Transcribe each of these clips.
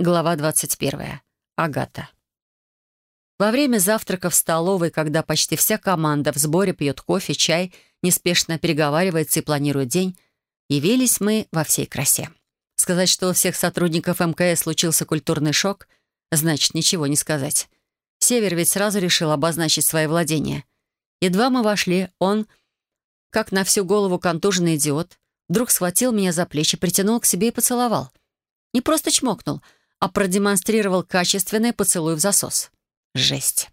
Глава 21. Агата. Во время завтрака в столовой, когда почти вся команда в сборе пьет кофе, чай, неспешно переговаривается и планирует день, явились мы во всей красе. Сказать, что у всех сотрудников МКС случился культурный шок, значит ничего не сказать. Север ведь сразу решил обозначить свои владения. Едва мы вошли, он, как на всю голову контуженный идиот, вдруг схватил меня за плечи, притянул к себе и поцеловал. Не просто чмокнул — а продемонстрировал качественный поцелуй в засос. Жесть.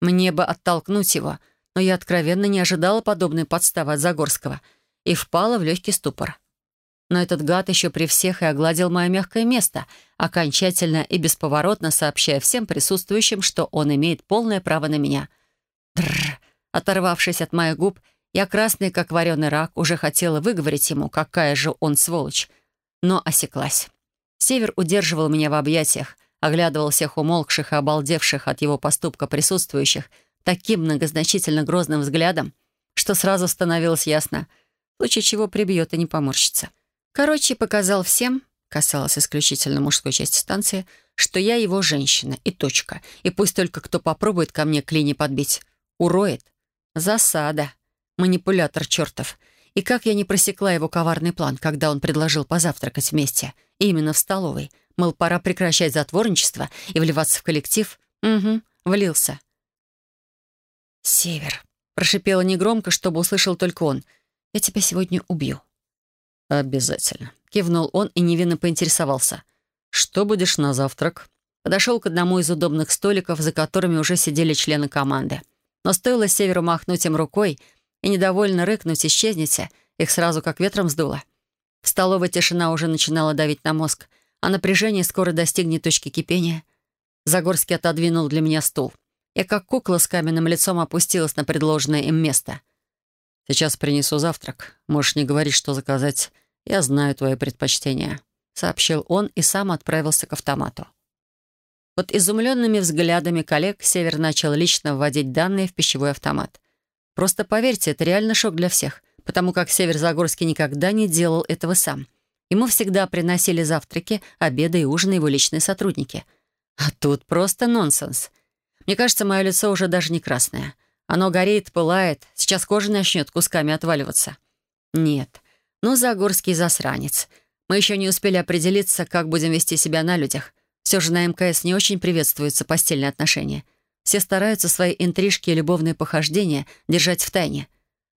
Мне бы оттолкнуть его, но я откровенно не ожидала подобной подставы от Загорского и впала в легкий ступор. Но этот гад еще при всех и огладил мое мягкое место, окончательно и бесповоротно сообщая всем присутствующим, что он имеет полное право на меня. Дрррр. Оторвавшись от моих губ, я, красный как вареный рак, уже хотела выговорить ему, какая же он сволочь, но осеклась. Север удерживал меня в объятиях, оглядывал всех умолкших и обалдевших от его поступка присутствующих таким многозначительно грозным взглядом, что сразу становилось ясно, в случае чего прибьет и не поморщится. Короче, показал всем, касалось исключительно мужской части станции, что я его женщина, и точка. И пусть только кто попробует ко мне клини подбить. Уроет. Засада. Манипулятор чертов. И как я не просекла его коварный план, когда он предложил позавтракать вместе. Именно в столовой. Мол, пора прекращать затворничество и вливаться в коллектив. Угу, влился. «Север», — прошипела негромко, чтобы услышал только он. «Я тебя сегодня убью». «Обязательно», — кивнул он и невинно поинтересовался. «Что будешь на завтрак?» Подошел к одному из удобных столиков, за которыми уже сидели члены команды. Но стоило Северу махнуть им рукой — и недовольно рыкнуть «исчезните», их сразу как ветром сдуло. В столовой тишина уже начинала давить на мозг, а напряжение скоро достигнет точки кипения. Загорский отодвинул для меня стул. Я как кукла с каменным лицом опустилась на предложенное им место. «Сейчас принесу завтрак. Можешь не говорить, что заказать. Я знаю твои предпочтения», — сообщил он и сам отправился к автомату. Под изумленными взглядами коллег Север начал лично вводить данные в пищевой автомат. Просто поверьте, это реально шок для всех, потому как Северзагорский никогда не делал этого сам. Ему всегда приносили завтраки, обеды и ужины его личные сотрудники. А тут просто нонсенс. Мне кажется, мое лицо уже даже не красное. Оно горит, пылает, сейчас кожа начнет кусками отваливаться. Нет, ну, Загорский засранец. Мы еще не успели определиться, как будем вести себя на людях. Все же на МКС не очень приветствуются постельные отношения — все стараются свои интрижки и любовные похождения держать в тайне.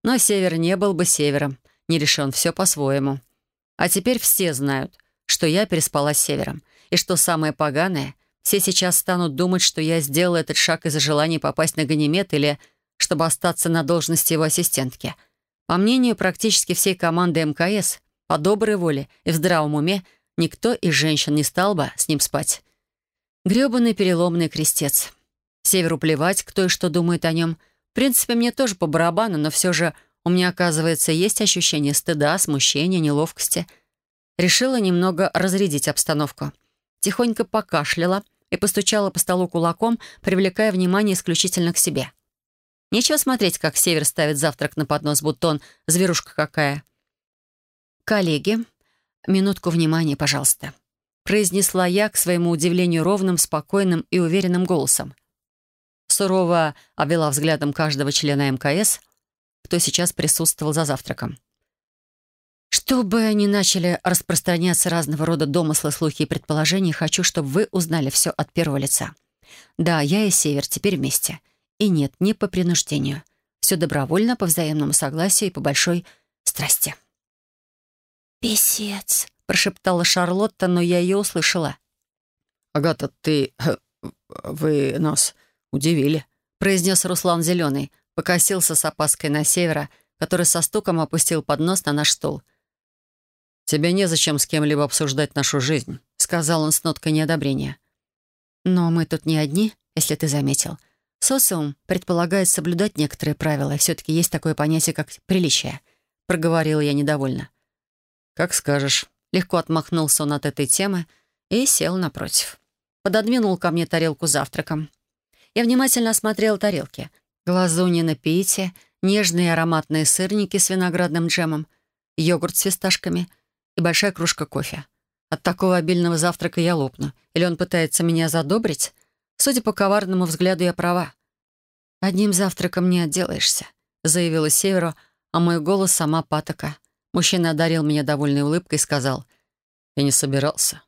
Но Север не был бы Севером, не решен все по-своему. А теперь все знают, что я переспала с Севером. И что самое поганое, все сейчас станут думать, что я сделала этот шаг из-за желания попасть на Ганимед или чтобы остаться на должности его ассистентки. По мнению практически всей команды МКС, по доброй воле и в здравом уме, никто из женщин не стал бы с ним спать. Грёбаный переломный крестец. Северу плевать, кто и что думает о нем. В принципе, мне тоже по барабану, но все же у меня, оказывается, есть ощущение стыда, смущения, неловкости. Решила немного разрядить обстановку. Тихонько покашляла и постучала по столу кулаком, привлекая внимание исключительно к себе. Нечего смотреть, как Север ставит завтрак на поднос, будто он зверушка какая. «Коллеги, минутку внимания, пожалуйста», произнесла я, к своему удивлению, ровным, спокойным и уверенным голосом сурово обвела взглядом каждого члена МКС, кто сейчас присутствовал за завтраком. Чтобы не начали распространяться разного рода домыслы, слухи и предположения, хочу, чтобы вы узнали все от первого лица. Да, я и Север теперь вместе. И нет, не по принуждению. Все добровольно, по взаимному согласию и по большой страсти. «Песец», — прошептала Шарлотта, но я ее услышала. «Агата, ты... Э, вы нас «Удивили», — произнес Руслан Зеленый, покосился с опаской на севера, который со стуком опустил поднос на наш стол. «Тебе незачем с кем-либо обсуждать нашу жизнь», — сказал он с ноткой неодобрения. «Но мы тут не одни, если ты заметил. Социум предполагает соблюдать некоторые правила, и все-таки есть такое понятие, как приличие», — проговорила я недовольно. «Как скажешь». Легко отмахнулся он от этой темы и сел напротив. Пододвинул ко мне тарелку завтраком. Я внимательно осмотрела тарелки. Глазунья на пиите, нежные ароматные сырники с виноградным джемом, йогурт с фисташками и большая кружка кофе. От такого обильного завтрака я лопну. Или он пытается меня задобрить? Судя по коварному взгляду, я права. «Одним завтраком не отделаешься», — заявила Северу, а мой голос сама патока. Мужчина одарил меня довольной улыбкой и сказал, «Я не собирался».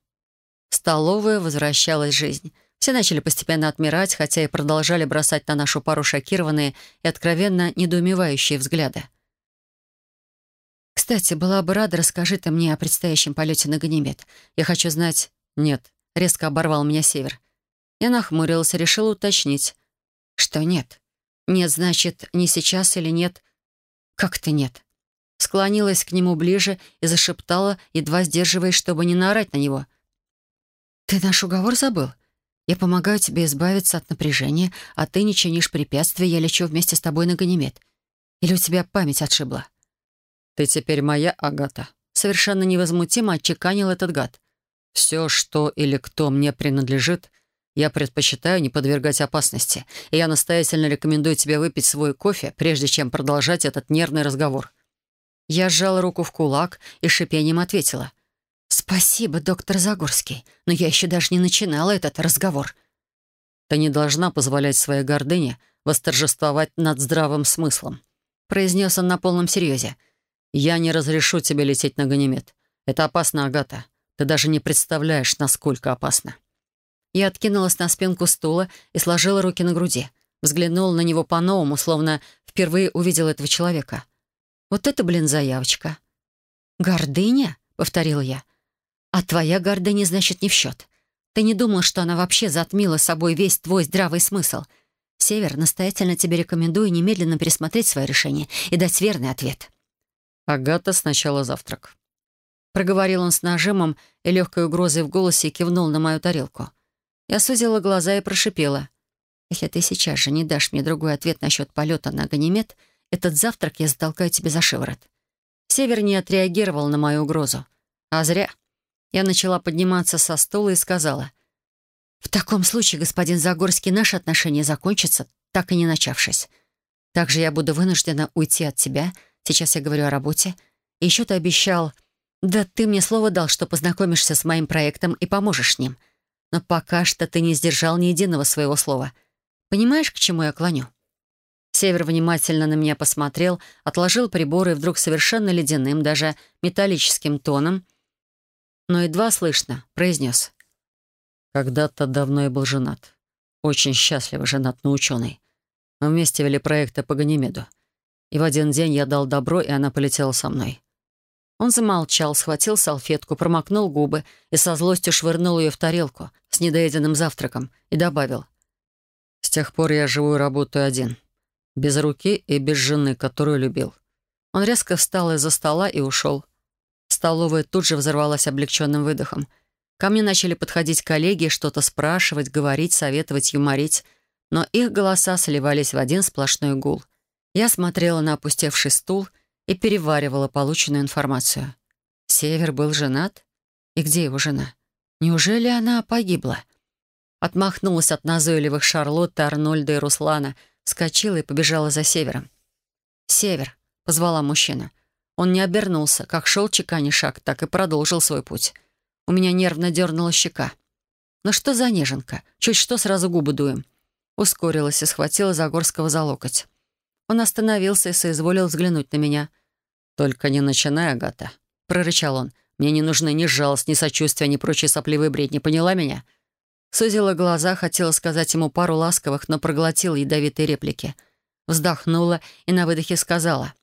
В столовую возвращалась жизнь. Все начали постепенно отмирать, хотя и продолжали бросать на нашу пару шокированные и откровенно недоумевающие взгляды. «Кстати, была бы рада, расскажи ты мне о предстоящем полете на Ганимед. Я хочу знать...» «Нет», — резко оборвал меня Север. Я нахмурилась и решила уточнить. «Что нет?» «Нет, значит, не сейчас или нет?» «Как-то нет?» Склонилась к нему ближе и зашептала, едва сдерживаясь, чтобы не наорать на него. «Ты наш уговор забыл? Я помогаю тебе избавиться от напряжения, а ты не чинишь препятствия, я лечу вместе с тобой на Ганимед. Или у тебя память отшибла?» «Ты теперь моя Агата», — совершенно невозмутимо отчеканил этот гад. «Все, что или кто мне принадлежит, я предпочитаю не подвергать опасности, и я настоятельно рекомендую тебе выпить свой кофе, прежде чем продолжать этот нервный разговор». Я сжала руку в кулак и шипением ответила. «Спасибо, доктор Загорский, но я еще даже не начинала этот разговор». «Ты не должна позволять своей гордыне восторжествовать над здравым смыслом», произнес он на полном серьезе. «Я не разрешу тебе лететь на Ганимед. Это опасно, Агата. Ты даже не представляешь, насколько опасно». Я откинулась на спинку стула и сложила руки на груди. Взглянула на него по-новому, словно впервые увидела этого человека. «Вот это, блин, заявочка!» «Гордыня?» — повторила я. «А твоя гордыня, значит, не в счет. Ты не думал, что она вообще затмила собой весь твой здравый смысл?» Север, настоятельно тебе рекомендую немедленно пересмотреть свое решение и дать верный ответ. «Агата, сначала завтрак». Проговорил он с нажимом и легкой угрозой в голосе кивнул на мою тарелку. Я сузила глаза и прошипела. «Если ты сейчас же не дашь мне другой ответ насчет полета на Ганимед, этот завтрак я затолкаю тебе за шиворот». Север не отреагировал на мою угрозу. А зря. Я начала подниматься со стула и сказала. «В таком случае, господин Загорский, наши отношения закончатся, так и не начавшись. Также я буду вынуждена уйти от тебя — Сейчас я говорю о работе. И еще ты обещал... Да ты мне слово дал, что познакомишься с моим проектом и поможешь с ним. Но пока что ты не сдержал ни единого своего слова. Понимаешь, к чему я клоню?» Север внимательно на меня посмотрел, отложил приборы и вдруг совершенно ледяным, даже металлическим тоном, но едва слышно, произнес. «Когда-то давно я был женат. Очень счастливо женат на ученый. Мы вместе вели проекты по Ганимеду. И в один день я дал добро, и она полетела со мной. Он замолчал, схватил салфетку, промокнул губы и со злостью швырнул ее в тарелку с недоеденным завтраком и добавил. «С тех пор я живу и работаю один. Без руки и без жены, которую любил». Он резко встал из-за стола и ушел. Столовая тут же взорвалась облегченным выдохом. Ко мне начали подходить коллеги, что-то спрашивать, говорить, советовать, юморить, но их голоса сливались в один сплошной гул. Я смотрела на опустевший стул и переваривала полученную информацию. Север был женат? И где его жена? Неужели она погибла? Отмахнулась от назойливых Шарлотты, Арнольда и Руслана, вскочила и побежала за Севером. «Север», — позвала мужчина. Он не обернулся, как шел чеканя шаг, так и продолжил свой путь. У меня нервно дернула щека. «Ну что за неженка? Чуть что, сразу губы дуем». Ускорилась и схватила Загорского за локоть. Он остановился и соизволил взглянуть на меня. «Только не начинай, Агата», — прорычал он. «Мне не нужны ни жалость, ни сочувствия, ни прочие сопливые бредни. Поняла меня?» Сузила глаза, хотела сказать ему пару ласковых, но проглотила ядовитые реплики. Вздохнула и на выдохе сказала.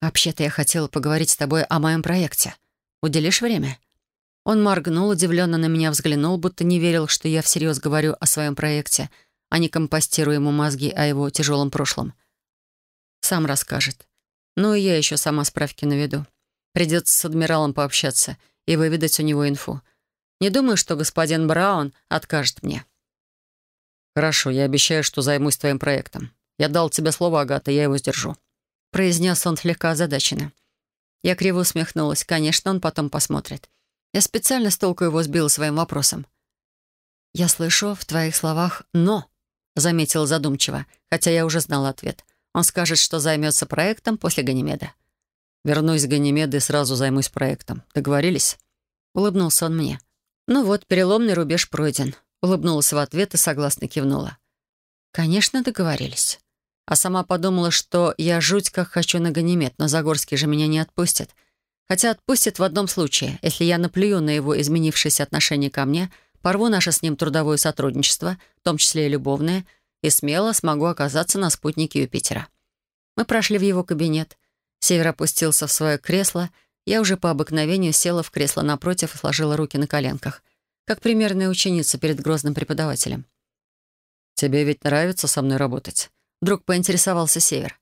«Вообще-то я хотела поговорить с тобой о моем проекте. Уделишь время?» Он моргнул, удивленно на меня взглянул, будто не верил, что я всерьез говорю о своем проекте, а не компостирую ему мозги о его тяжелом прошлом. Сам расскажет. Ну и я еще сама справки наведу. Придется с адмиралом пообщаться и выведать у него инфу. Не думаю, что господин Браун откажет мне. «Хорошо, я обещаю, что займусь твоим проектом. Я дал тебе слово, Агата, я его сдержу», — произнес он слегка озадаченно. Я криво усмехнулась. Конечно, он потом посмотрит. Я специально с толку его сбила своим вопросом. «Я слышу в твоих словах «но», — заметила задумчиво, хотя я уже знала ответ — он скажет, что займется проектом после Ганимеда. Вернусь с Ганимеда и сразу займусь проектом. Договорились? улыбнулся он мне. «Ну вот, переломный рубеж пройден», — улыбнулась в ответ и согласно кивнула. «Конечно, договорились». А сама подумала, что я жуть как хочу на Ганимед, но Загорский же меня не отпустит. Хотя отпустит в одном случае, если я наплюю на его изменившееся отношение ко мне, порву наше с ним трудовое сотрудничество, в том числе и любовное, и смело смогу оказаться на спутнике Юпитера. Мы прошли в его кабинет. Север опустился в свое кресло. Я уже по обыкновению села в кресло напротив и сложила руки на коленках, как примерная ученица перед грозным преподавателем. «Тебе ведь нравится со мной работать?» Вдруг поинтересовался Север.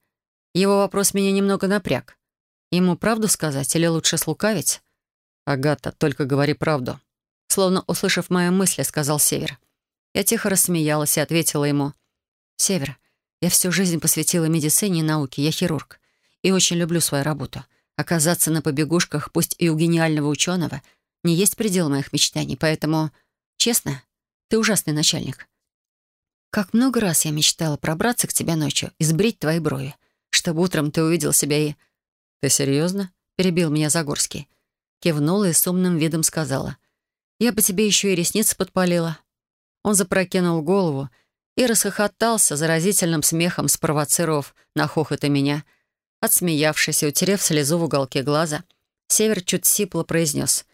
Его вопрос меня немного напряг. Ему правду сказать или лучше слукавить? «Агата, только говори правду». Словно услышав мои мысли, сказал Север. Я тихо рассмеялась и ответила ему. «Север, я всю жизнь посвятила медицине и науке, я хирург. И очень люблю свою работу. Оказаться на побегушках, пусть и у гениального ученого, не есть предел моих мечтаний, поэтому, честно, ты ужасный начальник. Как много раз я мечтала пробраться к тебе ночью и сбрить твои брови, чтобы утром ты увидел себя и... «Ты серьезно?» — перебил меня Загорский. Кивнула и с умным видом сказала. «Я бы тебе еще и ресницы подпалила». Он запрокинул голову и расхохотался заразительным смехом, спровоцировав на хохот и меня. Отсмеявшись и утерев слезу в уголке глаза, Север чуть сипло произнес.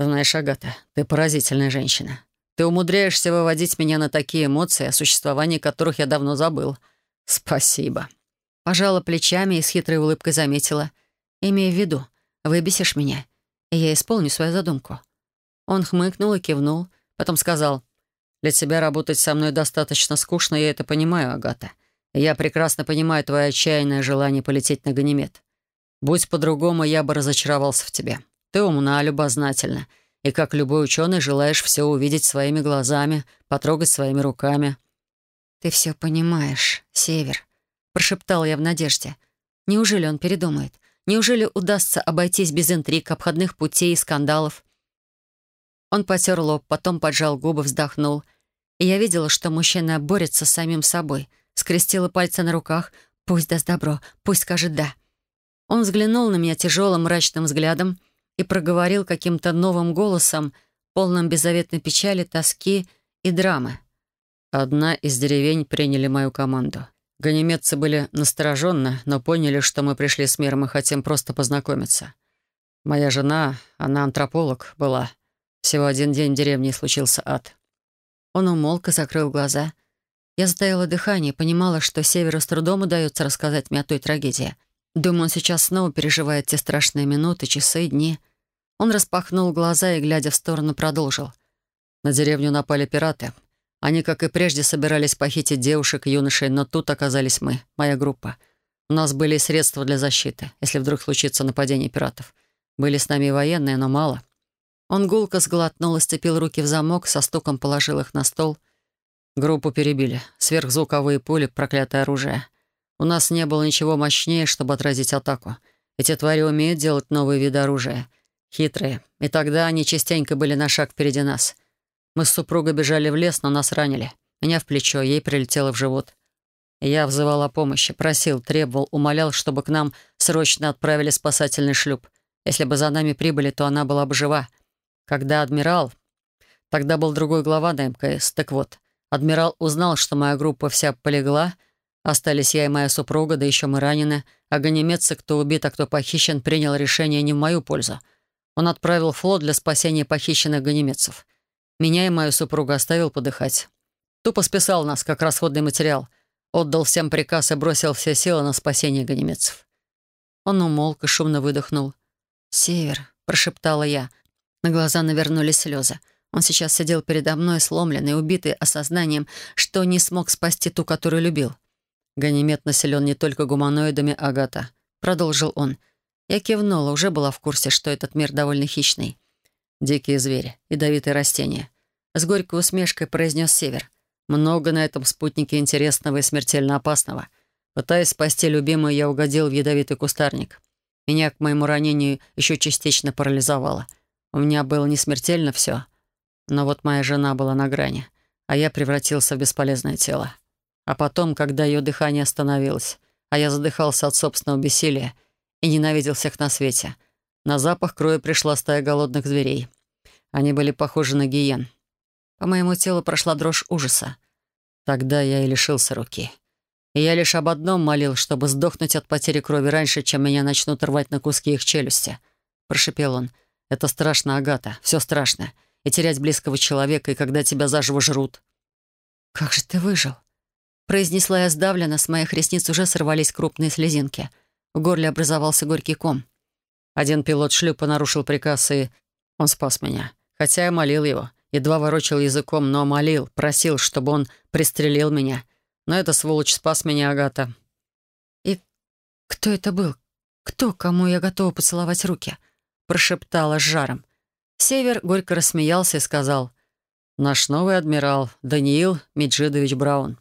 «Знаешь, Агата, ты поразительная женщина. Ты умудряешься выводить меня на такие эмоции, о существовании которых я давно забыл. Спасибо». Пожала плечами и с хитрой улыбкой заметила. «Имея в виду, выбесишь меня, и я исполню свою задумку». Он хмыкнул и кивнул, потом сказал, «Для тебя работать со мной достаточно скучно, я это понимаю, Агата. я прекрасно понимаю твое отчаянное желание полететь на Ганимед. Будь по-другому, я бы разочаровался в тебе. Ты умна, любознательна, и, как любой ученый, желаешь все увидеть своими глазами, потрогать своими руками». «Ты все понимаешь, Север», — прошептал я в надежде. «Неужели он передумает? Неужели удастся обойтись без интриг, обходных путей и скандалов?» Он потер лоб, потом поджал губы, вздохнул. И я видела, что мужчина борется с самим собой. Скрестила пальцы на руках. «Пусть даст добро, пусть скажет «да». Он взглянул на меня тяжелым мрачным взглядом, и проговорил каким-то новым голосом, полным беззаветной печали, тоски и драмы. Одна из деревень приняли мою команду. Ганимедцы были настороженны, но поняли, что мы пришли с миром и хотим просто познакомиться. Моя жена, она антрополог, была. Всего один день в деревне случился ад. Он умолк и закрыл глаза. Я затаила дыхание и понимала, что Северу с трудом удается рассказать мне о той трагедии. Думаю, он сейчас снова переживает те страшные минуты, часы, дни. Он распахнул глаза и, глядя в сторону, продолжил. На деревню напали пираты. Они, как и прежде, собирались похитить девушек и юношей, но тут оказались мы, моя группа. У нас были средства для защиты, если вдруг случится нападение пиратов. Были с нами и военные, но мало. Он гулко сглотнул и сцепил руки в замок, со стуком положил их на стол. Группу перебили. Сверхзвуковые пули, проклятое оружие. У нас не было ничего мощнее, чтобы отразить атаку. Эти твари умеют делать новые виды оружия. Хитрые. И тогда они частенько были на шаг впереди нас. Мы с супругой бежали в лес, но нас ранили. Меня в плечо, ей прилетело в живот. Я взывал о помощи, просил, требовал, умолял, чтобы к нам срочно отправили спасательный шлюп. Если бы за нами прибыли, то она была бы жива. Когда адмирал... Тогда был другой глава на МКС. Так вот, адмирал узнал, что моя группа вся полегла — Остались я и моя супруга, да еще мы ранены, а ганемедцы, кто убит, а кто похищен, принял решение не в мою пользу. Он отправил флот для спасения похищенных ганемедцев. Меня и мою супругу оставил подыхать. Тупо списал нас, как расходный материал. Отдал всем приказ и бросил все силы на спасение ганемедцев. Он умолк и шумно выдохнул. «Север», — прошептала я. На глаза навернулись слезы. Он сейчас сидел передо мной, сломленный, убитый осознанием, что не смог спасти ту, которую любил. «Ганимед населен не только гуманоидами, Агата», — продолжил он. Я кивнула, уже была в курсе, что этот мир довольно хищный. «Дикие звери, ядовитые растения». С горькой усмешкой произнес Север. «Много на этом спутнике интересного и смертельно опасного. Пытаясь спасти любимую, я угодил в ядовитый кустарник. Меня к моему ранению еще частично парализовало. У меня было не смертельно все, но вот моя жена была на грани, а я превратился в бесполезное тело. А потом, когда ее дыхание остановилось, а я задыхался от собственного бессилия и ненавидел всех на свете, на запах крови пришла стая голодных зверей. Они были похожи на гиен. По моему телу прошла дрожь ужаса. Тогда я и лишился руки. И я лишь об одном молил, чтобы сдохнуть от потери крови раньше, чем меня начнут рвать на куски их челюсти. Прошипел он. «Это страшно, Агата. Все страшно. И терять близкого человека, и когда тебя заживо жрут». «Как же ты выжил?» Произнесла я сдавленно, с моих ресниц уже сорвались крупные слезинки. В горле образовался горький ком. Один пилот шлюпа нарушил приказ, и он спас меня. Хотя я молил его. Едва ворочал языком, но молил, просил, чтобы он пристрелил меня. Но эта сволочь спас меня, Агата. «И кто это был? Кто, кому я готова поцеловать руки?» Прошептала с жаром. Север горько рассмеялся и сказал, «Наш новый адмирал Даниил Меджидович Браун».